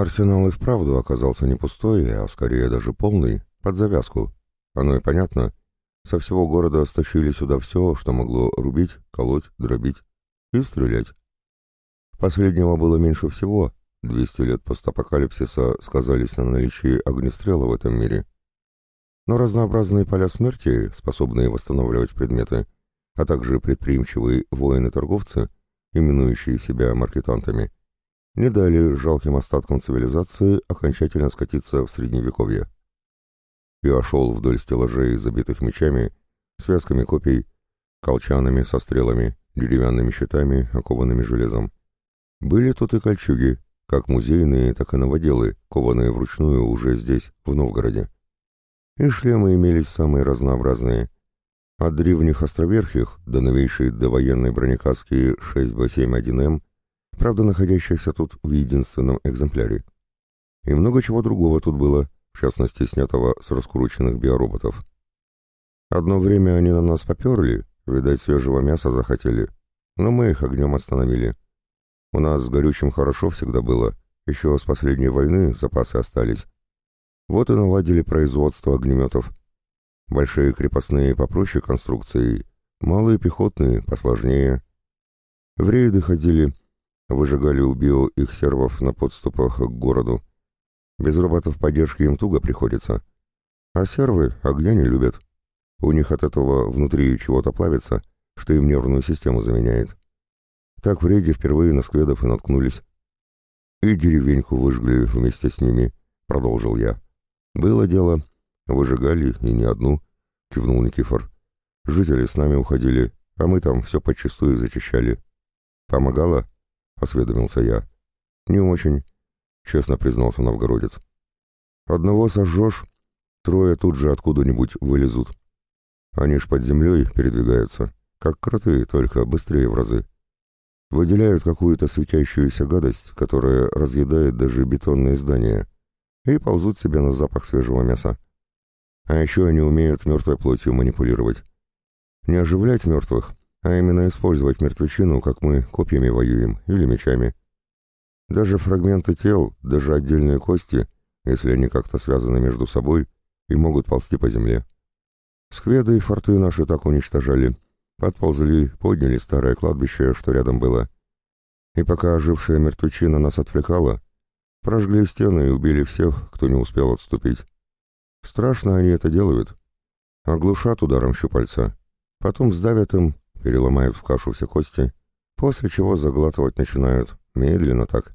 Арсенал и вправду оказался не пустой, а скорее даже полный, под завязку. Оно и понятно. Со всего города стащили сюда все, что могло рубить, колоть, дробить и стрелять. Последнего было меньше всего. 200 лет постапокалипсиса сказались на наличии огнестрела в этом мире. Но разнообразные поля смерти, способные восстанавливать предметы, а также предприимчивые воины-торговцы, именующие себя маркетантами, не дали жалким остаткам цивилизации окончательно скатиться в средневековье. Я шел вдоль стеллажей, забитых мечами, связками копий, колчанами со стрелами, деревянными щитами, окованными железом. Были тут и кольчуги, как музейные, так и новоделы, кованные вручную уже здесь, в Новгороде. И шлемы имелись самые разнообразные. От древних островерхих до новейшей довоенной бронекаски 6Б71М, правда находящейся тут в единственном экземпляре. И много чего другого тут было, в частности, снятого с раскрученных биороботов. Одно время они на нас поперли, видать, свежего мяса захотели, но мы их огнем остановили. У нас с горючим хорошо всегда было, еще с последней войны запасы остались. Вот и наладили производство огнеметов. Большие крепостные попроще конструкции, малые пехотные посложнее. В рейды ходили, выжигали у био их сервов на подступах к городу. Без роботов поддержки им туго приходится. А сервы огня не любят. У них от этого внутри чего-то плавится, что им нервную систему заменяет. Так в рейде впервые на скведов и наткнулись. И деревеньку выжгли вместе с ними, продолжил я. Было дело. Выжигали, и не одну, кивнул Никифор. Жители с нами уходили, а мы там все подчистую зачищали. Помогало? Осведомился я. Не очень, честно признался новгородец. Одного сожжешь, трое тут же откуда-нибудь вылезут. Они ж под землей передвигаются, как кроты, только быстрее в разы. Выделяют какую-то светящуюся гадость, которая разъедает даже бетонные здания, и ползут себе на запах свежего мяса. А еще они умеют мертвой плотью манипулировать. Не оживлять мертвых, а именно использовать мертвечину, как мы копьями воюем или мечами. Даже фрагменты тел, даже отдельные кости, если они как-то связаны между собой, и могут ползти по земле. Скведы и форты наши так уничтожали. Подползли, подняли старое кладбище, что рядом было. И пока ожившая мертвечина нас отвлекала, прожгли стены и убили всех, кто не успел отступить. Страшно они это делают. Оглушат ударом щупальца, потом сдавят им, переломают в кашу все кости, после чего заглатывать начинают, медленно так.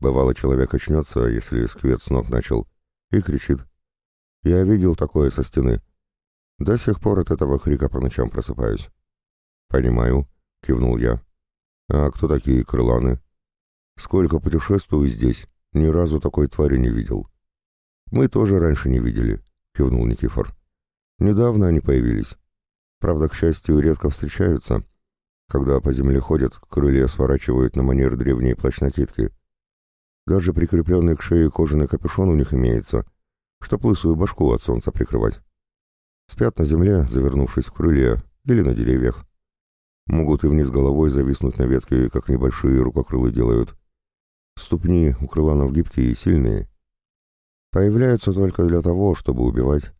Бывало, человек очнется, если сквет с ног начал, и кричит. Я видел такое со стены. До сих пор от этого крика по ночам просыпаюсь. «Понимаю», — кивнул я. «А кто такие крыланы?» «Сколько путешествую здесь, ни разу такой твари не видел». «Мы тоже раньше не видели», — кивнул Никифор. «Недавно они появились. Правда, к счастью, редко встречаются. Когда по земле ходят, крылья сворачивают на манер древней плащ-накидки. Даже прикрепленный к шее кожаный капюшон у них имеется, чтоб лысую башку от солнца прикрывать. Спят на земле, завернувшись в крылья, или на деревьях. Могут и вниз головой зависнуть на ветке, как небольшие рукокрылы делают. Ступни у крыланов гибкие и сильные. Появляются только для того, чтобы убивать.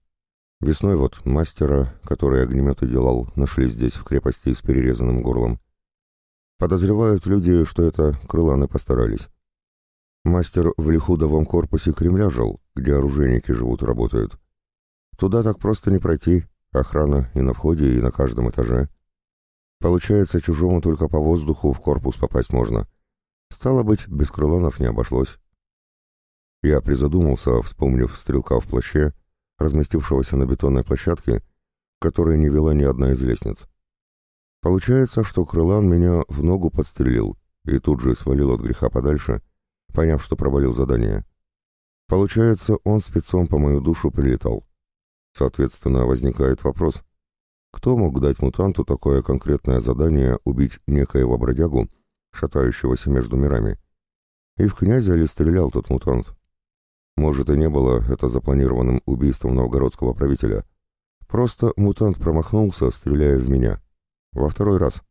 Весной вот мастера, который огнеметы делал, нашли здесь, в крепости с перерезанным горлом. Подозревают люди, что это крыланы постарались. Мастер в лихудовом корпусе Кремля жил, где оружейники живут и работают. Туда так просто не пройти, охрана и на входе, и на каждом этаже. Получается, чужому только по воздуху в корпус попасть можно. Стало быть, без крыланов не обошлось. Я призадумался, вспомнив стрелка в плаще, разместившегося на бетонной площадке, которой не вела ни одна из лестниц. Получается, что крылан меня в ногу подстрелил и тут же свалил от греха подальше, поняв, что провалил задание. Получается, он спецом по мою душу прилетал. Соответственно, возникает вопрос, кто мог дать мутанту такое конкретное задание убить некоего бродягу, шатающегося между мирами? И в князя ли стрелял тот мутант? Может, и не было это запланированным убийством новгородского правителя. Просто мутант промахнулся, стреляя в меня. Во второй раз.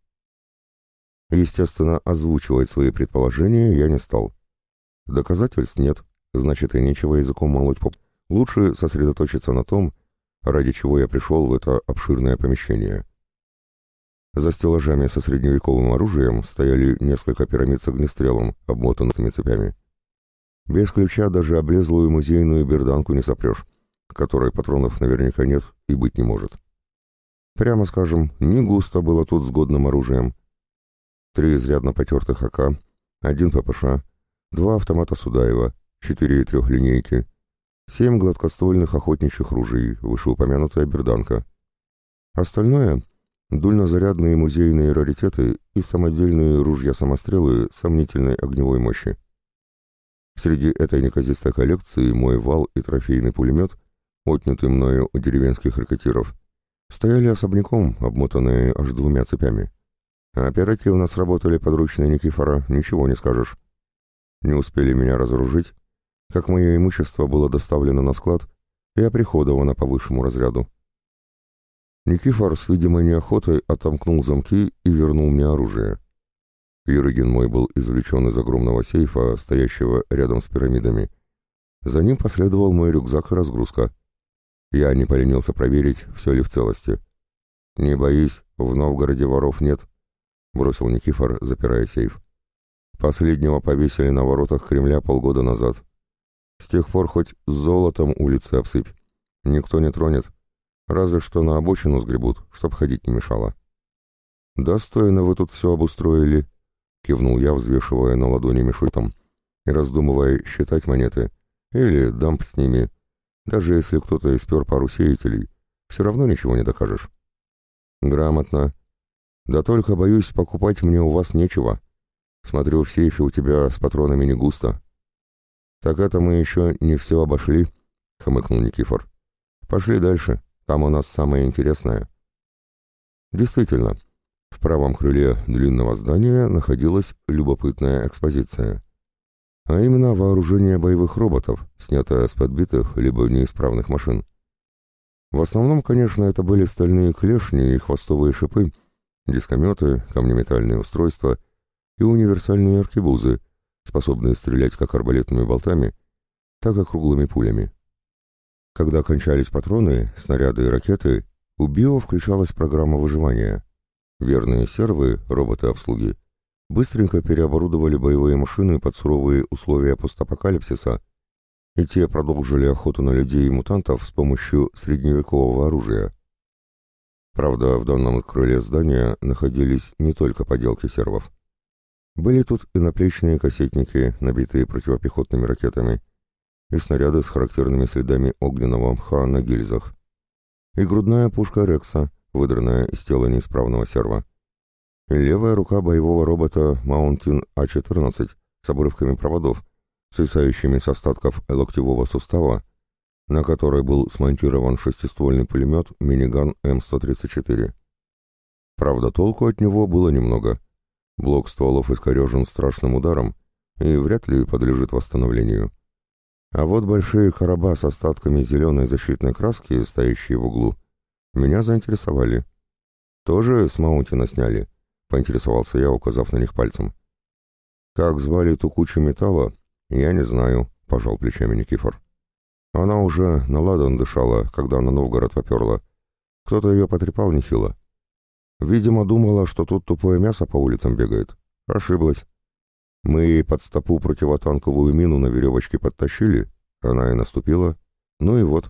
Естественно, озвучивать свои предположения я не стал. Доказательств нет, значит и нечего языком молоть поп. Лучше сосредоточиться на том, ради чего я пришел в это обширное помещение. За стеллажами со средневековым оружием стояли несколько пирамид с огнестрелом, обмотанными цепями. Без ключа даже облезлую музейную берданку не сопрешь, которой патронов наверняка нет и быть не может. Прямо скажем, не густо было тут с годным оружием. Три изрядно потертых АК, один ППШ, два автомата Судаева, четыре трехлинейки, семь гладкоствольных охотничьих ружей, вышеупомянутая берданка. Остальное — дульнозарядные музейные раритеты и самодельные ружья-самострелы сомнительной огневой мощи. Среди этой неказистой коллекции мой вал и трофейный пулемет, отнятый мною у деревенских ракетиров, стояли особняком, обмотанные аж двумя цепями. Оперативно сработали подручные Никифора, ничего не скажешь. Не успели меня разоружить, как мое имущество было доставлено на склад и оприходовано по высшему разряду. Никифор с видимой неохотой отомкнул замки и вернул мне оружие. Юрыгин мой был извлечен из огромного сейфа, стоящего рядом с пирамидами. За ним последовал мой рюкзак и разгрузка. Я не поленился проверить, все ли в целости. «Не боись, в Новгороде воров нет», — бросил Никифор, запирая сейф. «Последнего повесили на воротах Кремля полгода назад. С тех пор хоть с золотом улицы обсыпь. Никто не тронет, разве что на обочину сгребут, чтоб ходить не мешало». «Достойно вы тут все обустроили», — кивнул я, взвешивая на ладони мешутом и раздумывая считать монеты, или дамп с ними. Даже если кто-то испер пару сеятелей, все равно ничего не докажешь. Грамотно. Да только, боюсь, покупать мне у вас нечего. Смотрю, в сейфе у тебя с патронами не густо. Так это мы еще не все обошли, — хмыкнул Никифор. Пошли дальше, там у нас самое интересное. Действительно, — в правом крыле длинного здания находилась любопытная экспозиция. А именно вооружение боевых роботов, снятое с подбитых либо неисправных машин. В основном, конечно, это были стальные клешни и хвостовые шипы, дискометы, камнеметальные устройства и универсальные аркебузы, способные стрелять как арбалетными болтами, так и круглыми пулями. Когда кончались патроны, снаряды и ракеты, у Био включалась программа выживания. Верные сервы, роботы обслуги, быстренько переоборудовали боевые машины под суровые условия постапокалипсиса, и те продолжили охоту на людей и мутантов с помощью средневекового оружия. Правда, в данном крыле здания находились не только поделки сервов. Были тут и наплечные кассетники, набитые противопехотными ракетами, и снаряды с характерными следами огненного мха на гильзах, и грудная пушка Рекса, выдранная из тела неисправного серва. Левая рука боевого робота Mountain А-14 с обрывками проводов, свисающими с остатков локтевого сустава, на которой был смонтирован шестиствольный пулемет миниган М134. Правда, толку от него было немного. Блок стволов искорежен страшным ударом и вряд ли подлежит восстановлению. А вот большие короба с остатками зеленой защитной краски, стоящие в углу, меня заинтересовали. «Тоже с Маунтина сняли?» — поинтересовался я, указав на них пальцем. «Как звали ту кучу металла, я не знаю», — пожал плечами Никифор. «Она уже на ладан дышала, когда на Новгород поперла. Кто-то ее потрепал нехило. Видимо, думала, что тут тупое мясо по улицам бегает. Ошиблась. Мы под стопу противотанковую мину на веревочке подтащили, она и наступила. Ну и вот,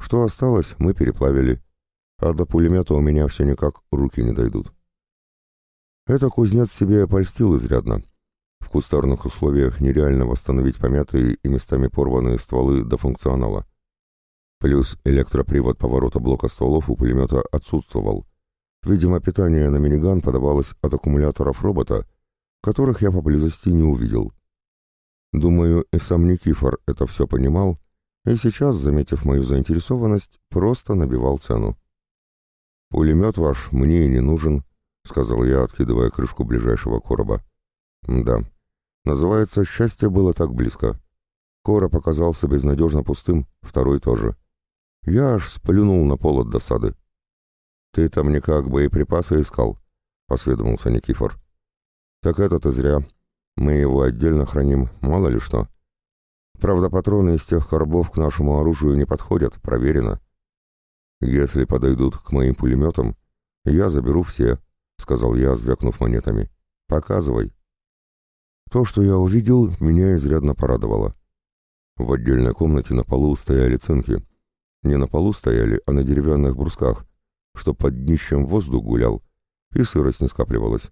что осталось, мы переплавили. А до пулемета у меня все никак руки не дойдут. Это кузнец себе польстил изрядно. В кустарных условиях нереально восстановить помятые и местами порванные стволы до функционала. Плюс электропривод поворота блока стволов у пулемета отсутствовал. Видимо, питание на миниган подавалось от аккумуляторов робота, которых я поблизости не увидел. Думаю, и сам Никифор это все понимал и сейчас, заметив мою заинтересованность, просто набивал цену. «Пулемет ваш мне и не нужен», — сказал я, откидывая крышку ближайшего короба. «Да, называется, счастье было так близко. Короб оказался безнадежно пустым, второй тоже. Я аж сплюнул на пол от досады. «Ты там никак боеприпасы искал?» — осведомился Никифор. «Так это ты зря. Мы его отдельно храним, мало ли что». Правда, патроны из тех коробов к нашему оружию не подходят, проверено. Если подойдут к моим пулеметам, я заберу все, — сказал я, звякнув монетами. Показывай. То, что я увидел, меня изрядно порадовало. В отдельной комнате на полу стояли цинки. Не на полу стояли, а на деревянных брусках, чтоб под днищем воздух гулял, и сырость не скапливалась.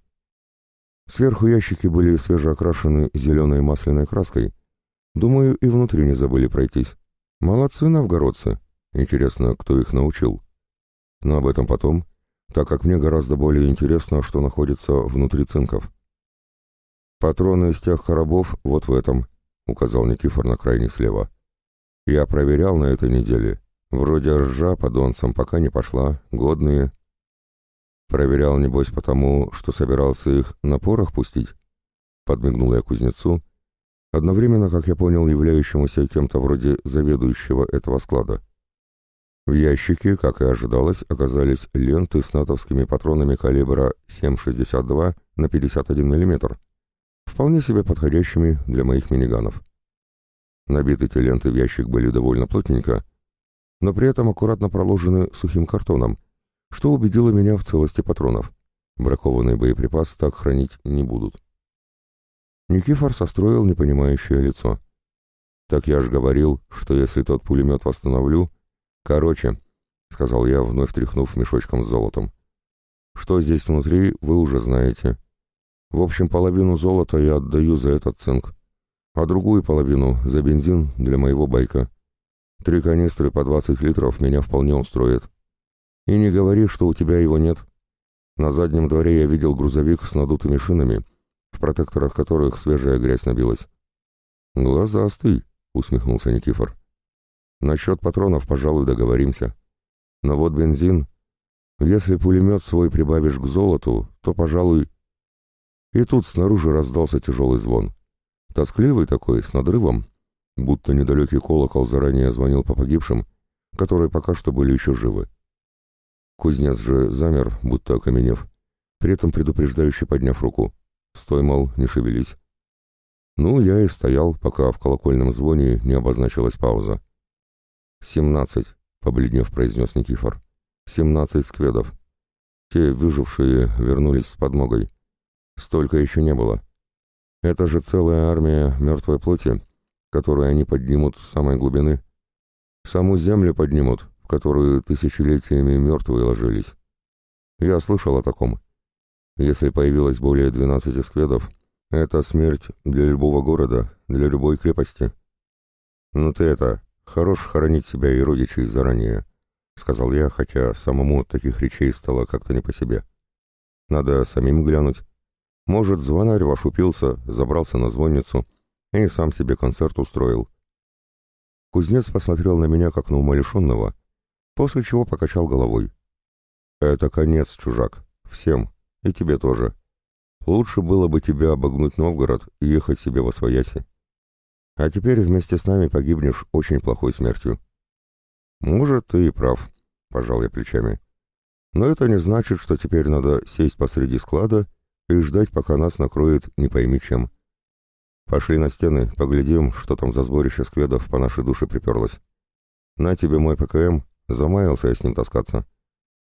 Сверху ящики были свежеокрашены зеленой масляной краской. Думаю, и внутри не забыли пройтись. Молодцы новгородцы. Интересно, кто их научил. Но об этом потом, так как мне гораздо более интересно, что находится внутри цинков. Патроны из тех коробов вот в этом, указал Никифор на крайне слева. Я проверял на этой неделе. Вроде ржа по донцам пока не пошла, годные, Проверял, небось, потому, что собирался их на порох пустить? Подмигнул я кузнецу, одновременно, как я понял, являющемуся кем-то вроде заведующего этого склада. В ящике, как и ожидалось, оказались ленты с натовскими патронами калибра 7,62 на 51 мм, вполне себе подходящими для моих миниганов. Набиты эти ленты в ящик были довольно плотненько, но при этом аккуратно проложены сухим картоном, что убедило меня в целости патронов. Бракованный боеприпас так хранить не будут. Никифор состроил непонимающее лицо. «Так я ж говорил, что если тот пулемет восстановлю...» «Короче», — сказал я, вновь тряхнув мешочком с золотом. «Что здесь внутри, вы уже знаете. В общем, половину золота я отдаю за этот цинк, а другую половину — за бензин для моего байка. Три канистры по 20 литров меня вполне устроит. И не говори, что у тебя его нет. На заднем дворе я видел грузовик с надутыми шинами, в протекторах которых свежая грязь набилась. Глаза остый, усмехнулся Никифор. Насчет патронов, пожалуй, договоримся. Но вот бензин... Если пулемет свой прибавишь к золоту, то, пожалуй... И тут снаружи раздался тяжелый звон. Тоскливый такой, с надрывом, будто недалекий колокол заранее звонил по погибшим, которые пока что были еще живы. Кузнец же замер, будто окаменев, при этом предупреждающе подняв руку. «Стой, мол, не шевелись». Ну, я и стоял, пока в колокольном звоне не обозначилась пауза. «Семнадцать», — побледнев произнес Никифор. «Семнадцать скведов. Те выжившие вернулись с подмогой. Столько еще не было. Это же целая армия мертвой плоти, которую они поднимут с самой глубины. Саму землю поднимут, в которую тысячелетиями мертвые ложились. Я слышал о таком. Если появилось более двенадцати скведов, это смерть для любого города, для любой крепости. Ну ты это, хорош хоронить себя и родичей заранее, сказал я, хотя самому таких речей стало как-то не по себе. Надо самим глянуть. Может, звонарь ваш упился, забрался на звонницу и сам себе концерт устроил. Кузнец посмотрел на меня как на умалишенного, после чего покачал головой. «Это конец, чужак. Всем. И тебе тоже. Лучше было бы тебя обогнуть Новгород и ехать себе во свояси. А теперь вместе с нами погибнешь очень плохой смертью». «Может, ты и прав», — пожал я плечами. «Но это не значит, что теперь надо сесть посреди склада и ждать, пока нас накроет не пойми чем. Пошли на стены, поглядим, что там за сборище скведов по нашей душе приперлось. На тебе мой ПКМ, Замаялся я с ним таскаться.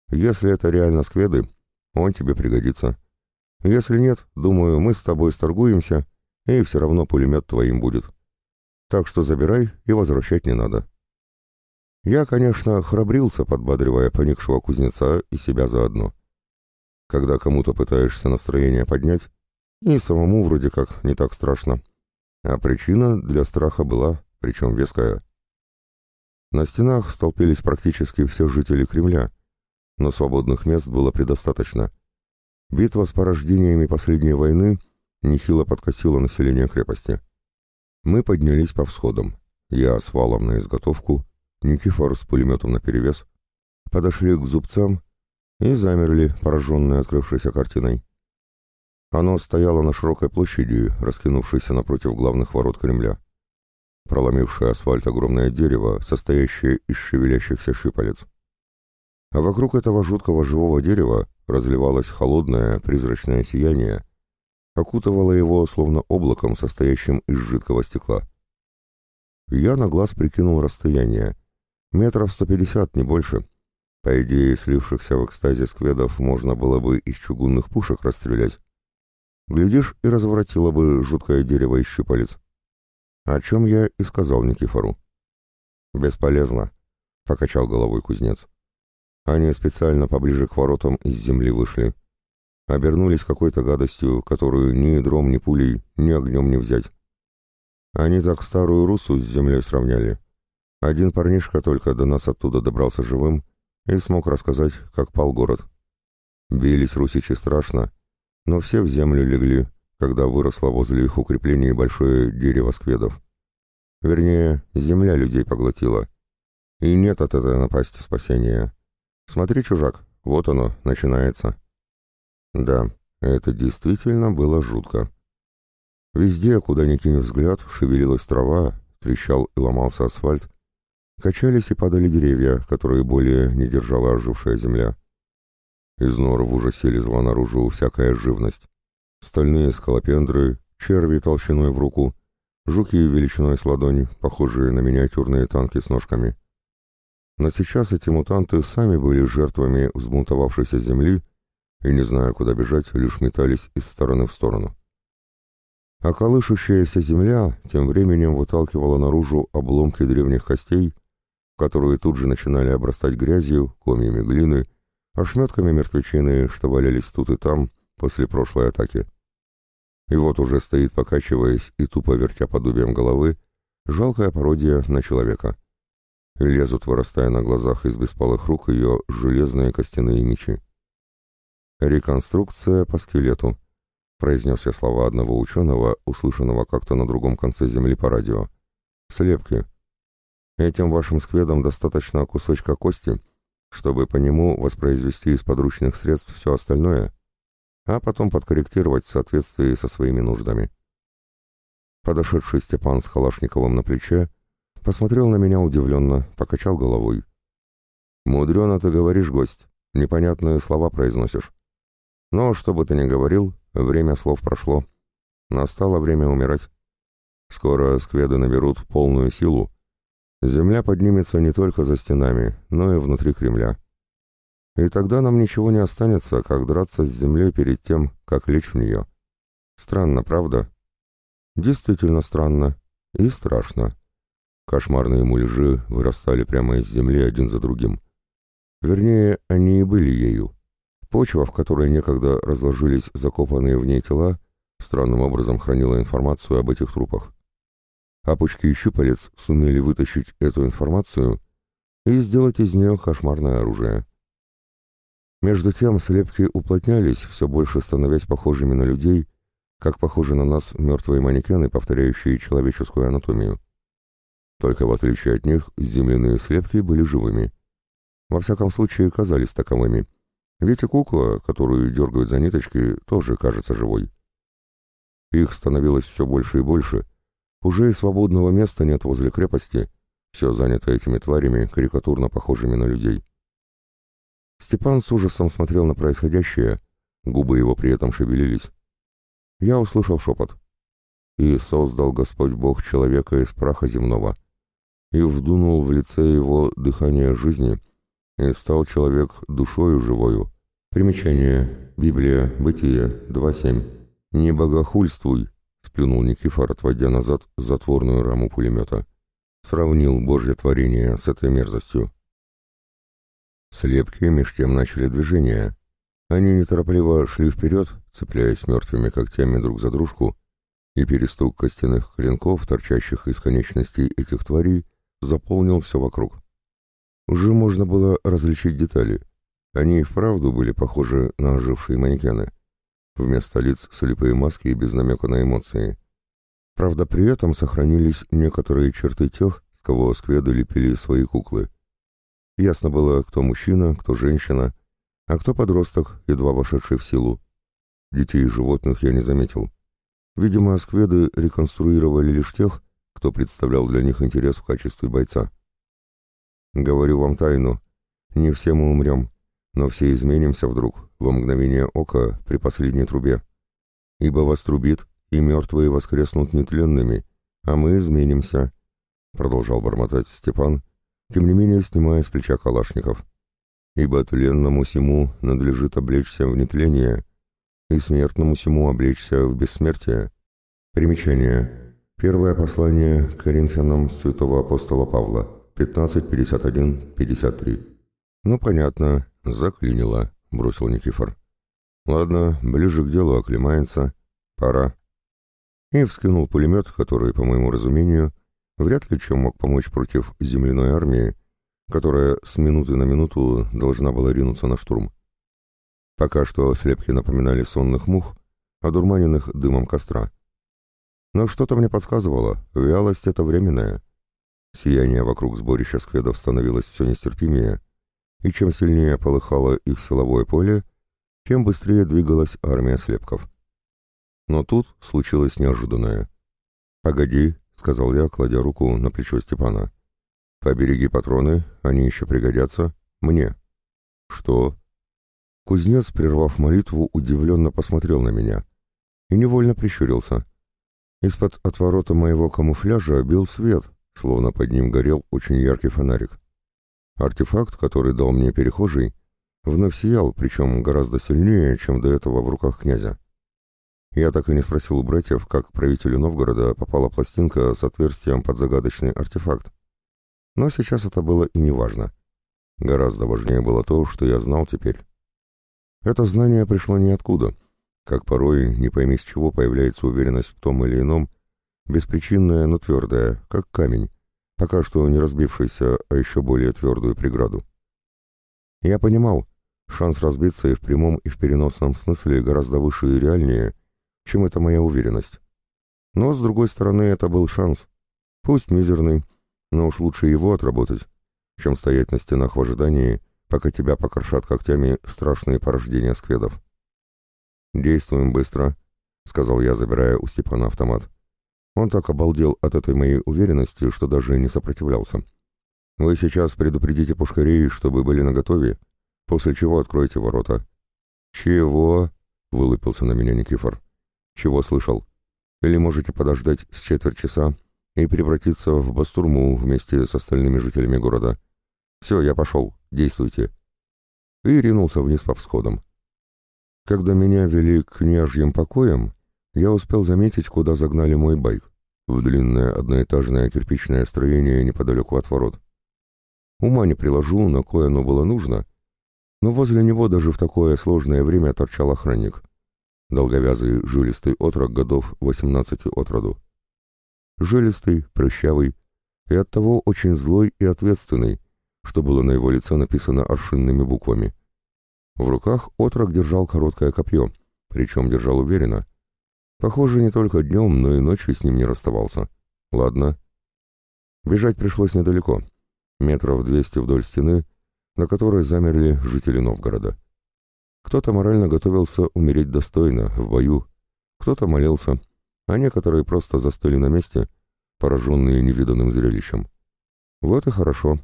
Если это реально скведы, он тебе пригодится. Если нет, думаю, мы с тобой сторгуемся, и все равно пулемет твоим будет. Так что забирай и возвращать не надо. Я, конечно, храбрился, подбадривая поникшего кузнеца и себя заодно. Когда кому-то пытаешься настроение поднять, и самому вроде как не так страшно. А причина для страха была, причем веская. На стенах столпились практически все жители Кремля, но свободных мест было предостаточно. Битва с порождениями последней войны нехило подкосила население крепости. Мы поднялись по всходам. Я с валом на изготовку, Никифор с пулеметом наперевес, подошли к зубцам и замерли, пораженные открывшейся картиной. Оно стояло на широкой площади, раскинувшейся напротив главных ворот Кремля проломившее асфальт огромное дерево, состоящее из шевелящихся шипалец. А вокруг этого жуткого живого дерева разливалось холодное призрачное сияние, окутывало его словно облаком, состоящим из жидкого стекла. Я на глаз прикинул расстояние. Метров сто пятьдесят, не больше. По идее, слившихся в экстазе скведов можно было бы из чугунных пушек расстрелять. Глядишь, и разворотило бы жуткое дерево из щупалец. О чем я и сказал Никифору. «Бесполезно», — покачал головой кузнец. Они специально поближе к воротам из земли вышли. Обернулись какой-то гадостью, которую ни ядром, ни пулей, ни огнем не взять. Они так старую русу с землей сравняли. Один парнишка только до нас оттуда добрался живым и смог рассказать, как пал город. Бились русичи страшно, но все в землю легли, когда выросло возле их укреплений большое дерево скведов. Вернее, земля людей поглотила. И нет от этой напасти спасения. Смотри, чужак, вот оно, начинается. Да, это действительно было жутко. Везде, куда ни кинь взгляд, шевелилась трава, трещал и ломался асфальт, качались и падали деревья, которые более не держала ожившая земля. Из нор в ужасе лезла наружу всякая живность. Стальные скалопендры, черви толщиной в руку, жуки величиной с ладонь, похожие на миниатюрные танки с ножками. Но сейчас эти мутанты сами были жертвами взбунтовавшейся земли и, не зная, куда бежать, лишь метались из стороны в сторону. А колышущаяся земля тем временем выталкивала наружу обломки древних костей, которые тут же начинали обрастать грязью, комьями глины, ошметками мертвечины, что валялись тут и там после прошлой атаки. И вот уже стоит, покачиваясь и тупо вертя подобием головы, жалкая пародия на человека. Лезут, вырастая на глазах из беспалых рук ее железные костяные мечи. «Реконструкция по скелету», — произнес я слова одного ученого, услышанного как-то на другом конце Земли по радио. «Слепки. Этим вашим скведам достаточно кусочка кости, чтобы по нему воспроизвести из подручных средств все остальное, а потом подкорректировать в соответствии со своими нуждами. Подошедший Степан с Халашниковым на плече посмотрел на меня удивленно, покачал головой. «Мудрено ты говоришь, гость, непонятные слова произносишь. Но, что бы ты ни говорил, время слов прошло. Настало время умирать. Скоро скведы наберут полную силу, Земля поднимется не только за стенами, но и внутри Кремля. И тогда нам ничего не останется, как драться с землей перед тем, как лечь в нее. Странно, правда? Действительно странно. И страшно. Кошмарные мульжи вырастали прямо из земли один за другим. Вернее, они и были ею. Почва, в которой некогда разложились закопанные в ней тела, странным образом хранила информацию об этих трупах а пучки щупалец сумели вытащить эту информацию и сделать из нее кошмарное оружие. Между тем слепки уплотнялись, все больше становясь похожими на людей, как похожи на нас мертвые манекены, повторяющие человеческую анатомию. Только в отличие от них, земляные слепки были живыми. Во всяком случае, казались таковыми. Ведь и кукла, которую дергают за ниточки, тоже кажется живой. Их становилось все больше и больше, уже и свободного места нет возле крепости, все занято этими тварями, карикатурно похожими на людей. Степан с ужасом смотрел на происходящее, губы его при этом шевелились. Я услышал шепот. «И создал Господь Бог человека из праха земного, и вдунул в лице его дыхание жизни, и стал человек душою живою». Примечание. Библия. Бытие. 2.7. «Не богохульствуй, — сплюнул Никифор, отводя назад затворную раму пулемета. Сравнил Божье творение с этой мерзостью. Слепки меж тем начали движение. Они неторопливо шли вперед, цепляясь мертвыми когтями друг за дружку, и перестук костяных клинков, торчащих из конечностей этих тварей, заполнил все вокруг. Уже можно было различить детали. Они и вправду были похожи на ожившие манекены. Вместо лиц слепые маски и без намека на эмоции. Правда, при этом сохранились некоторые черты тех, с кого скведы лепили свои куклы. Ясно было, кто мужчина, кто женщина, а кто подросток, едва вошедший в силу. Детей и животных я не заметил. Видимо, скведы реконструировали лишь тех, кто представлял для них интерес в качестве бойца. Говорю вам тайну, не все мы умрем, но все изменимся вдруг, во мгновение ока, при последней трубе. Ибо вас трубит, и мертвые воскреснут нетленными, а мы изменимся. — продолжал бормотать Степан, тем не менее снимая с плеча калашников. «Ибо тленному сему надлежит облечься в нетление, и смертному сему облечься в бессмертие». Примечание. Первое послание к Коринфянам святого апостола Павла, 15.51.53. «Ну, понятно, заклинило», — бросил Никифор. «Ладно, ближе к делу оклемается. Пора». И вскинул пулемет, который, по моему разумению, вряд ли чем мог помочь против земляной армии, которая с минуты на минуту должна была ринуться на штурм. Пока что слепки напоминали сонных мух, одурманенных дымом костра. Но что-то мне подсказывало, вялость — это временная. Сияние вокруг сборища скведов становилось все нестерпимее, и чем сильнее полыхало их силовое поле, тем быстрее двигалась армия слепков. Но тут случилось неожиданное. «Погоди», — сказал я, кладя руку на плечо Степана. «Побереги патроны, они еще пригодятся. Мне». «Что?» Кузнец, прервав молитву, удивленно посмотрел на меня и невольно прищурился. Из-под отворота моего камуфляжа бил свет, словно под ним горел очень яркий фонарик. Артефакт, который дал мне перехожий, вновь сиял, причем гораздо сильнее, чем до этого в руках князя. Я так и не спросил у братьев, как правителю Новгорода попала пластинка с отверстием под загадочный артефакт. Но сейчас это было и не важно. Гораздо важнее было то, что я знал теперь. Это знание пришло ниоткуда, как порой, не пойми с чего, появляется уверенность в том или ином, беспричинная, но твердая, как камень, пока что не разбившийся, а еще более твердую преграду. Я понимал, шанс разбиться и в прямом, и в переносном смысле гораздо выше и реальнее, чем эта моя уверенность. Но, с другой стороны, это был шанс. Пусть мизерный, но уж лучше его отработать, чем стоять на стенах в ожидании, пока тебя покрошат когтями страшные порождения скведов. «Действуем быстро», — сказал я, забирая у Степана автомат. Он так обалдел от этой моей уверенности, что даже не сопротивлялся. «Вы сейчас предупредите пушкарей, чтобы были наготове, после чего откройте ворота». «Чего?» — вылупился на меня Никифор. «Чего слышал? Или можете подождать с четверть часа и превратиться в бастурму вместе с остальными жителями города? Все, я пошел, действуйте». И ринулся вниз по всходам. Когда меня вели к княжьим покоям, я успел заметить, куда загнали мой байк, в длинное одноэтажное кирпичное строение неподалеку от ворот. Ума не приложу, на кое оно было нужно, но возле него даже в такое сложное время торчал охранник. Долговязый, жилистый отрок годов 18 от роду. Жилистый, прыщавый и оттого очень злой и ответственный, что было на его лице написано аршинными буквами. В руках отрок держал короткое копье, причем держал уверенно, Похоже, не только днем, но и ночью с ним не расставался. Ладно. Бежать пришлось недалеко, метров двести вдоль стены, на которой замерли жители Новгорода. Кто-то морально готовился умереть достойно, в бою, кто-то молился, а некоторые просто застыли на месте, пораженные невиданным зрелищем. Вот и хорошо.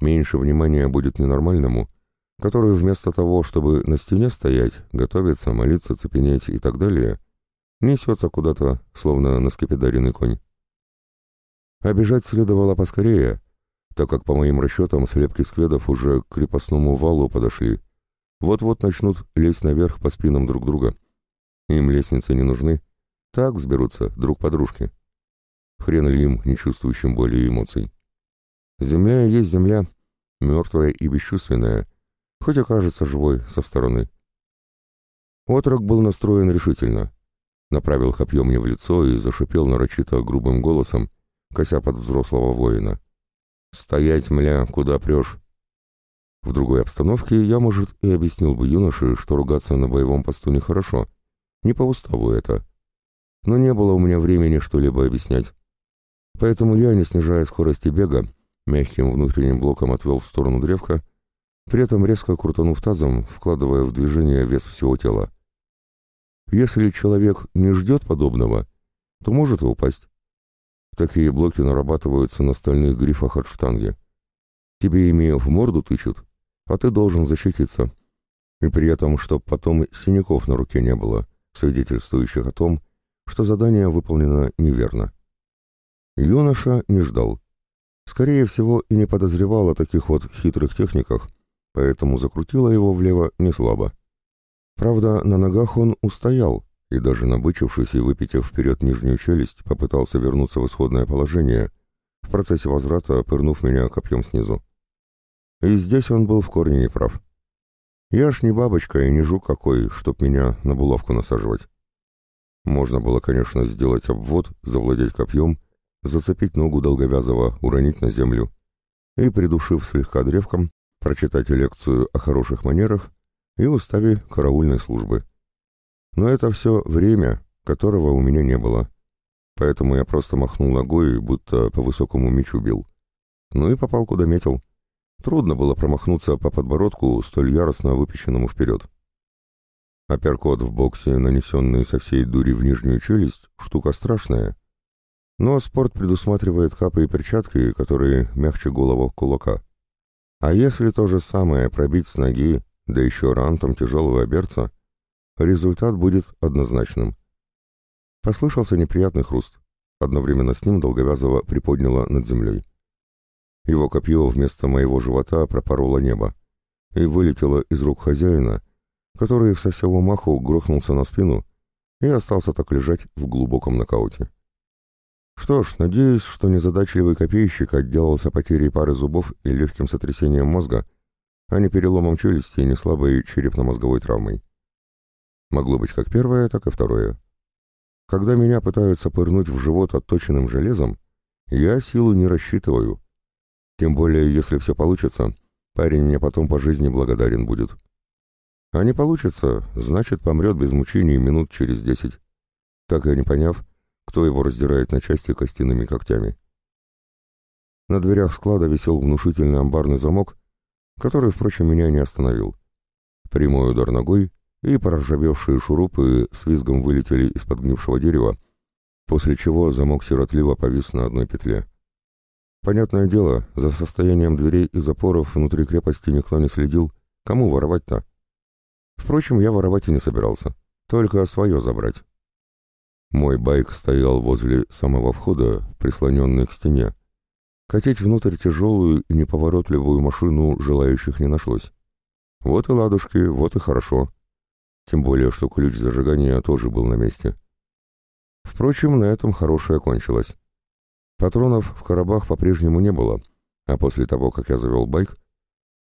Меньше внимания будет ненормальному, который вместо того, чтобы на стене стоять, готовиться, молиться, цепенеть и так далее, Несется куда-то, словно на скипидаренный конь. А следовало поскорее, так как, по моим расчетам, слепки скведов уже к крепостному валу подошли. Вот-вот начнут лезть наверх по спинам друг друга. Им лестницы не нужны. Так взберутся друг подружки. Хрен ли им, не чувствующим боли и эмоций. Земля есть земля, мертвая и бесчувственная, хоть и кажется живой со стороны. Отрок был настроен решительно направил копье мне в лицо и зашипел нарочито грубым голосом, кося под взрослого воина. «Стоять, мля, куда прешь?» В другой обстановке я, может, и объяснил бы юноше, что ругаться на боевом посту нехорошо. Не по уставу это. Но не было у меня времени что-либо объяснять. Поэтому я, не снижая скорости бега, мягким внутренним блоком отвел в сторону древка, при этом резко крутанув тазом, вкладывая в движение вес всего тела. Если человек не ждет подобного, то может упасть. Такие блоки нарабатываются на стальных грифах от штанги. Тебе ими в морду тычут, а ты должен защититься. И при этом, чтоб потом синяков на руке не было, свидетельствующих о том, что задание выполнено неверно. Юноша не ждал. Скорее всего, и не подозревал о таких вот хитрых техниках, поэтому закрутила его влево не слабо. Правда, на ногах он устоял, и даже набычившись и выпитив вперед нижнюю челюсть, попытался вернуться в исходное положение, в процессе возврата пырнув меня копьем снизу. И здесь он был в корне неправ. Я ж не бабочка и не жук какой, чтоб меня на булавку насаживать. Можно было, конечно, сделать обвод, завладеть копьем, зацепить ногу долговязого, уронить на землю и, придушив слегка древком, прочитать лекцию о хороших манерах и уставе караульной службы. Но это все время, которого у меня не было. Поэтому я просто махнул ногой, будто по высокому мечу бил. Ну и попал куда метил. Трудно было промахнуться по подбородку, столь яростно выпеченному вперед. Апперкот в боксе, нанесенный со всей дури в нижнюю челюсть, штука страшная. Но спорт предусматривает капы и перчатки, которые мягче голову кулака. А если то же самое пробить с ноги, да еще рантом тяжелого берца, результат будет однозначным. Послышался неприятный хруст. Одновременно с ним долговязого приподняло над землей. Его копье вместо моего живота пропороло небо и вылетело из рук хозяина, который со всего маху грохнулся на спину и остался так лежать в глубоком нокауте. Что ж, надеюсь, что незадачливый копейщик отделался потерей пары зубов и легким сотрясением мозга, а не переломом челюсти и не слабой черепно-мозговой травмой. Могло быть как первое, так и второе. Когда меня пытаются пырнуть в живот отточенным железом, я силу не рассчитываю. Тем более, если все получится, парень мне потом по жизни благодарен будет. А не получится, значит, помрет без мучений минут через десять. Так и не поняв, кто его раздирает на части костяными когтями. На дверях склада висел внушительный амбарный замок, который, впрочем, меня не остановил. Прямой удар ногой, и проржавевшие шурупы с визгом вылетели из подгнившего дерева, после чего замок сиротливо повис на одной петле. Понятное дело, за состоянием дверей и запоров внутри крепости никто не следил. Кому воровать-то? Впрочем, я воровать и не собирался, только свое забрать. Мой байк стоял возле самого входа, прислоненный к стене. Катить внутрь тяжелую и неповоротливую машину желающих не нашлось. Вот и ладушки, вот и хорошо. Тем более, что ключ зажигания тоже был на месте. Впрочем, на этом хорошее кончилось. Патронов в коробах по-прежнему не было, а после того, как я завел байк,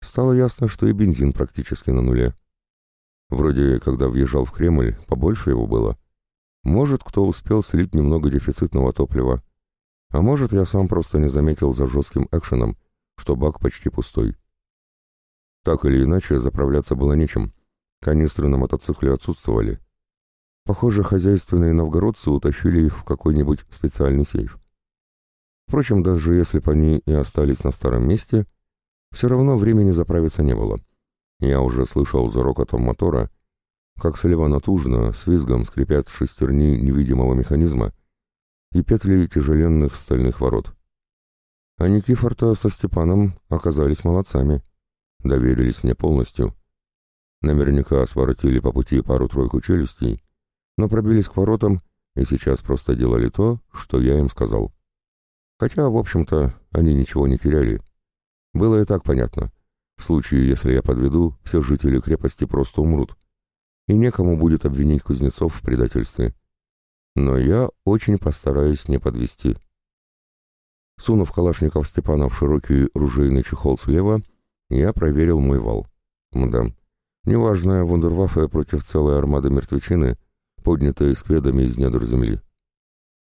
стало ясно, что и бензин практически на нуле. Вроде, когда въезжал в Кремль, побольше его было. Может, кто успел слить немного дефицитного топлива. А может, я сам просто не заметил за жестким экшеном, что бак почти пустой. Так или иначе, заправляться было нечем. Канистры на мотоцикле отсутствовали. Похоже, хозяйственные новгородцы утащили их в какой-нибудь специальный сейф. Впрочем, даже если бы они и остались на старом месте, все равно времени заправиться не было. Я уже слышал за рокотом мотора, как слева натужно, с визгом скрипят шестерни невидимого механизма и петли тяжеленных стальных ворот. А Никифор-то со Степаном оказались молодцами, доверились мне полностью. Наверняка своротили по пути пару-тройку челюстей, но пробились к воротам и сейчас просто делали то, что я им сказал. Хотя, в общем-то, они ничего не теряли. Было и так понятно. В случае, если я подведу, все жители крепости просто умрут и некому будет обвинить Кузнецов в предательстве. Но я очень постараюсь не подвести. Сунув Калашников Степана в широкий ружейный чехол слева, я проверил мой вал. Мда. Неважная вундерваффе против целой армады мертвечины, поднятая скведами из недр земли.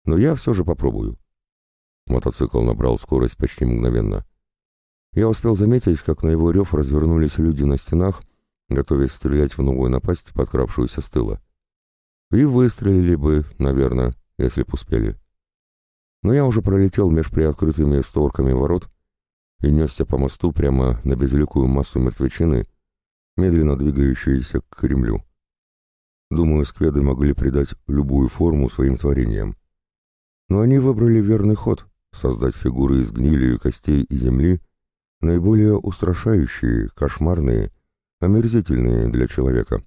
Но я все же попробую. Мотоцикл набрал скорость почти мгновенно. Я успел заметить, как на его рев развернулись люди на стенах, готовясь стрелять в новую напасть, подкравшуюся с тыла. И выстрелили бы, наверное, если б успели. Но я уже пролетел меж приоткрытыми створками ворот и несся по мосту прямо на безликую массу мертвечины, медленно двигающуюся к Кремлю. Думаю, скведы могли придать любую форму своим творениям. Но они выбрали верный ход — создать фигуры из гнили, костей и земли, наиболее устрашающие, кошмарные омерзительные для человека.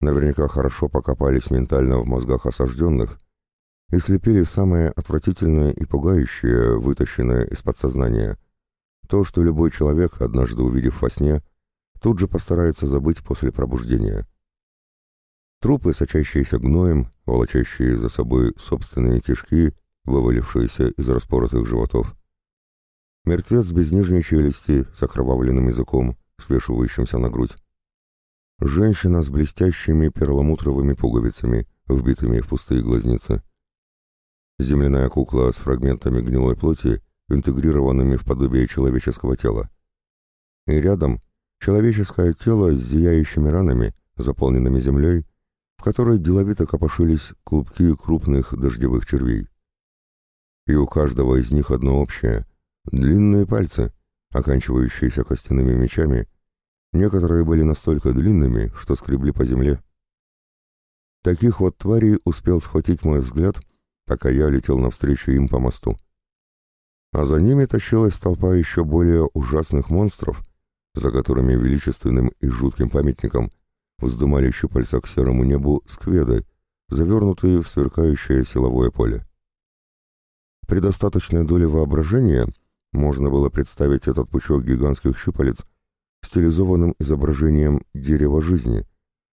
Наверняка хорошо покопались ментально в мозгах осажденных и слепили самое отвратительное и пугающее, вытащенное из подсознания. То, что любой человек, однажды увидев во сне, тут же постарается забыть после пробуждения. Трупы, сочащиеся гноем, волочащие за собой собственные кишки, вывалившиеся из распоротых животов. Мертвец без нижней челюсти, с окровавленным языком, свешивающимся на грудь. Женщина с блестящими перламутровыми пуговицами, вбитыми в пустые глазницы. Земляная кукла с фрагментами гнилой плоти, интегрированными в подобие человеческого тела. И рядом человеческое тело с зияющими ранами, заполненными землей, в которой деловито копошились клубки крупных дождевых червей. И у каждого из них одно общее — длинные пальцы, оканчивающиеся костяными мечами, некоторые были настолько длинными, что скребли по земле. Таких вот тварей успел схватить мой взгляд — пока я летел навстречу им по мосту. А за ними тащилась толпа еще более ужасных монстров, за которыми величественным и жутким памятником вздымали щупальца к серому небу скведы, завернутые в сверкающее силовое поле. При достаточной доле воображения можно было представить этот пучок гигантских щупалец стилизованным изображением дерева жизни,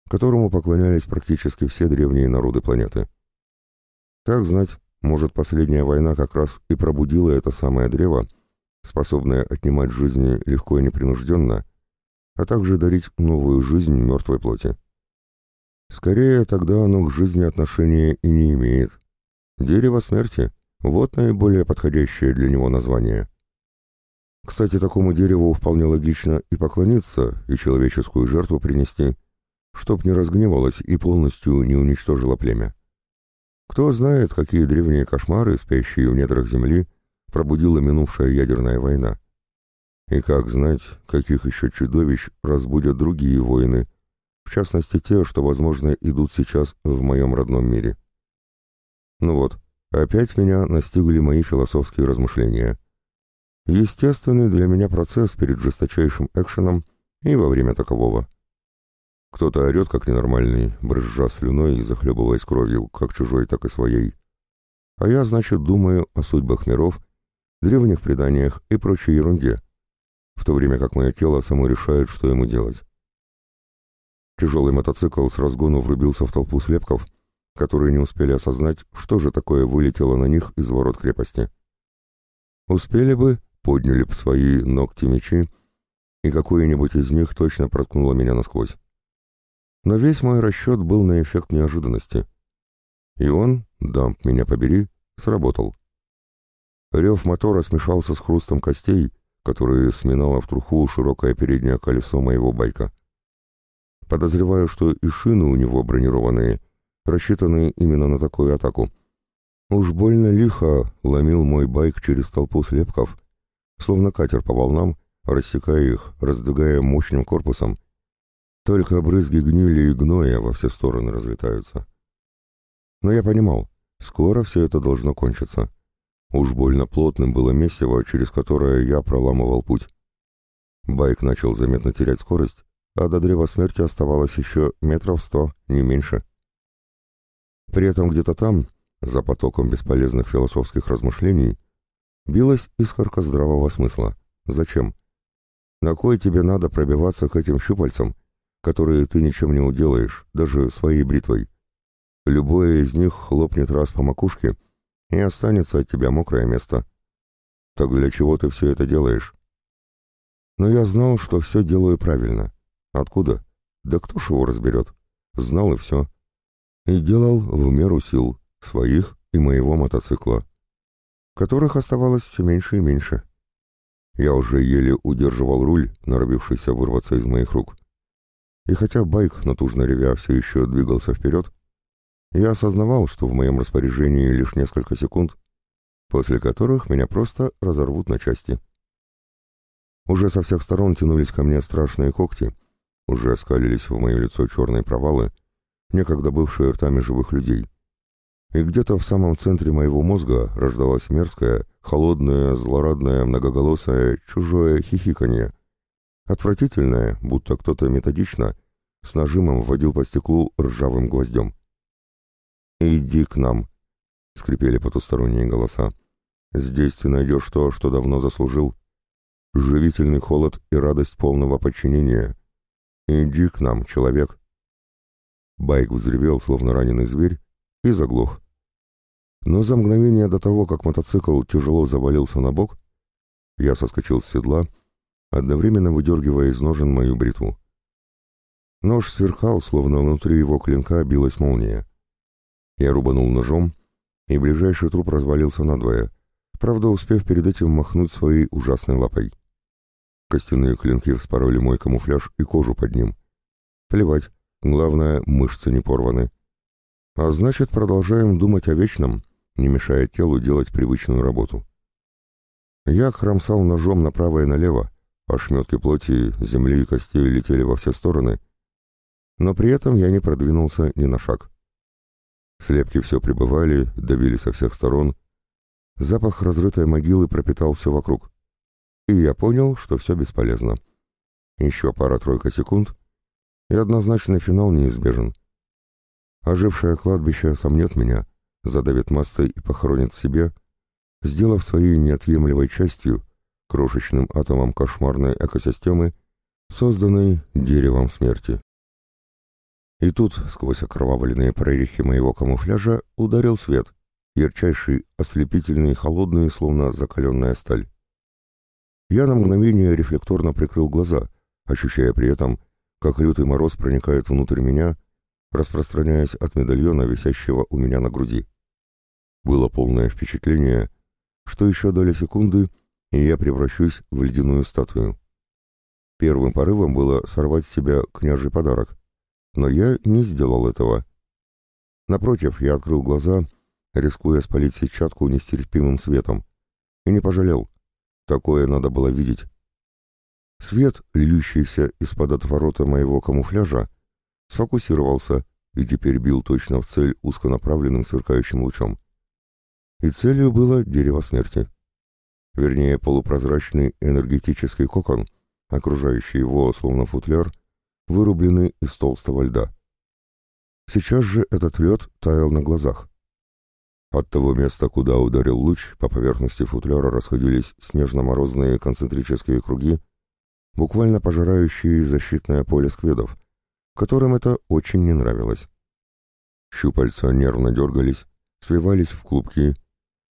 которому поклонялись практически все древние народы планеты. Как знать, может, последняя война как раз и пробудила это самое древо, способное отнимать жизни легко и непринужденно, а также дарить новую жизнь мертвой плоти. Скорее, тогда оно к жизни отношения и не имеет. Дерево смерти — вот наиболее подходящее для него название. Кстати, такому дереву вполне логично и поклониться, и человеческую жертву принести, чтоб не разгневалось и полностью не уничтожило племя. Кто знает, какие древние кошмары, спящие в недрах Земли, пробудила минувшая ядерная война. И как знать, каких еще чудовищ разбудят другие войны, в частности те, что, возможно, идут сейчас в моем родном мире. Ну вот, опять меня настигли мои философские размышления. Естественный для меня процесс перед жесточайшим экшеном и во время такового. Кто-то орет, как ненормальный, брызжа слюной и захлебываясь кровью, как чужой, так и своей. А я, значит, думаю о судьбах миров, древних преданиях и прочей ерунде, в то время как мое тело само решает, что ему делать. Тяжелый мотоцикл с разгону врубился в толпу слепков, которые не успели осознать, что же такое вылетело на них из ворот крепости. Успели бы, подняли бы свои ногти-мечи, и какое-нибудь из них точно проткнуло меня насквозь. Но весь мой расчет был на эффект неожиданности. И он, дамп меня побери, сработал. Рев мотора смешался с хрустом костей, которые сминало в труху широкое переднее колесо моего байка. Подозреваю, что и шины у него бронированные, рассчитанные именно на такую атаку. Уж больно лихо ломил мой байк через толпу слепков, словно катер по волнам, рассекая их, раздвигая мощным корпусом, только брызги гнили и гноя во все стороны разлетаются. Но я понимал, скоро все это должно кончиться. Уж больно плотным было месиво, через которое я проламывал путь. Байк начал заметно терять скорость, а до древа смерти оставалось еще метров сто, не меньше. При этом где-то там, за потоком бесполезных философских размышлений, билась искорка здравого смысла. Зачем? На кой тебе надо пробиваться к этим щупальцам, которые ты ничем не уделаешь, даже своей бритвой. Любое из них хлопнет раз по макушке, и останется от тебя мокрое место. Так для чего ты все это делаешь? Но я знал, что все делаю правильно. Откуда? Да кто ж его разберет? Знал и все. И делал в меру сил, своих и моего мотоцикла, которых оставалось все меньше и меньше. Я уже еле удерживал руль, норовившийся вырваться из моих рук. И хотя байк, натужно ревя, все еще двигался вперед, я осознавал, что в моем распоряжении лишь несколько секунд, после которых меня просто разорвут на части. Уже со всех сторон тянулись ко мне страшные когти, уже скалились в мое лицо черные провалы, некогда бывшие ртами живых людей. И где-то в самом центре моего мозга рождалось мерзкое, холодное, злорадное, многоголосое, чужое хихиканье, Отвратительное, будто кто-то методично, с нажимом вводил по стеклу ржавым гвоздем. «Иди к нам!» — скрипели потусторонние голоса. «Здесь ты найдешь то, что давно заслужил. Живительный холод и радость полного подчинения. Иди к нам, человек». Байк взревел, словно раненый зверь, и заглох. Но за мгновение до того, как мотоцикл тяжело завалился на бок, я соскочил с седла, одновременно выдергивая из ножен мою бритву. Нож сверхал, словно внутри его клинка билась молния. Я рубанул ножом, и ближайший труп развалился надвое, правда успев перед этим махнуть своей ужасной лапой. Костяные клинки вспороли мой камуфляж и кожу под ним. Плевать, главное, мышцы не порваны. А значит, продолжаем думать о вечном, не мешая телу делать привычную работу. Я хромсал ножом направо и налево, ошметки плоти, земли и костей летели во все стороны, но при этом я не продвинулся ни на шаг. Слепки все прибывали, давили со всех сторон. Запах разрытой могилы пропитал все вокруг. И я понял, что все бесполезно. Еще пара-тройка секунд, и однозначный финал неизбежен. Ожившее кладбище сомнет меня, задавит массой и похоронит в себе, сделав своей неотъемлемой частью, крошечным атомом кошмарной экосистемы, созданной деревом смерти. И тут, сквозь окровавленные прорехи моего камуфляжа, ударил свет, ярчайший, ослепительный, холодный, словно закаленная сталь. Я на мгновение рефлекторно прикрыл глаза, ощущая при этом, как лютый мороз проникает внутрь меня, распространяясь от медальона, висящего у меня на груди. Было полное впечатление, что еще доля секунды, и я превращусь в ледяную статую. Первым порывом было сорвать с себя княжий подарок, но я не сделал этого. Напротив, я открыл глаза, рискуя спалить сетчатку нестерпимым светом, и не пожалел. Такое надо было видеть. Свет, льющийся из-под отворота моего камуфляжа, сфокусировался и теперь бил точно в цель узконаправленным сверкающим лучом. И целью было дерево смерти. Вернее, полупрозрачный энергетический кокон, окружающий его словно футляр, вырублены из толстого льда. Сейчас же этот лед таял на глазах. От того места, куда ударил луч, по поверхности футляра расходились снежно-морозные концентрические круги, буквально пожирающие защитное поле скведов, которым это очень не нравилось. Щупальца нервно дергались, свивались в клубки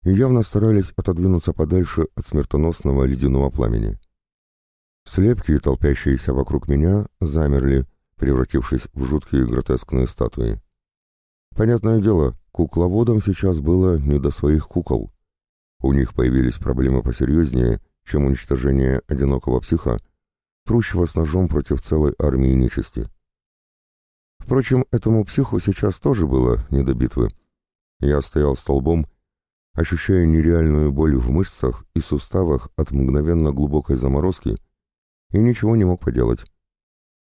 и явно старались отодвинуться подальше от смертоносного ледяного пламени. Слепки, толпящиеся вокруг меня, замерли, превратившись в жуткие гротескные статуи. Понятное дело, кукловодам сейчас было не до своих кукол. У них появились проблемы посерьезнее, чем уничтожение одинокого психа, трущего с ножом против целой армии нечисти. Впрочем, этому психу сейчас тоже было не до битвы. Я стоял столбом, ощущая нереальную боль в мышцах и суставах от мгновенно глубокой заморозки, и ничего не мог поделать.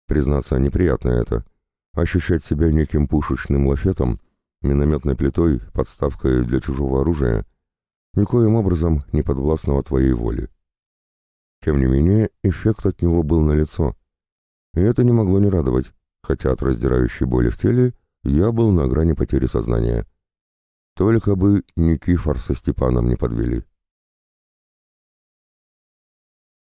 Признаться, неприятно это. Ощущать себя неким пушечным лафетом, минометной плитой, подставкой для чужого оружия, никоим образом не подвластного твоей воли. Тем не менее, эффект от него был налицо. И это не могло не радовать, хотя от раздирающей боли в теле я был на грани потери сознания. Только бы Никифор со Степаном не подвели.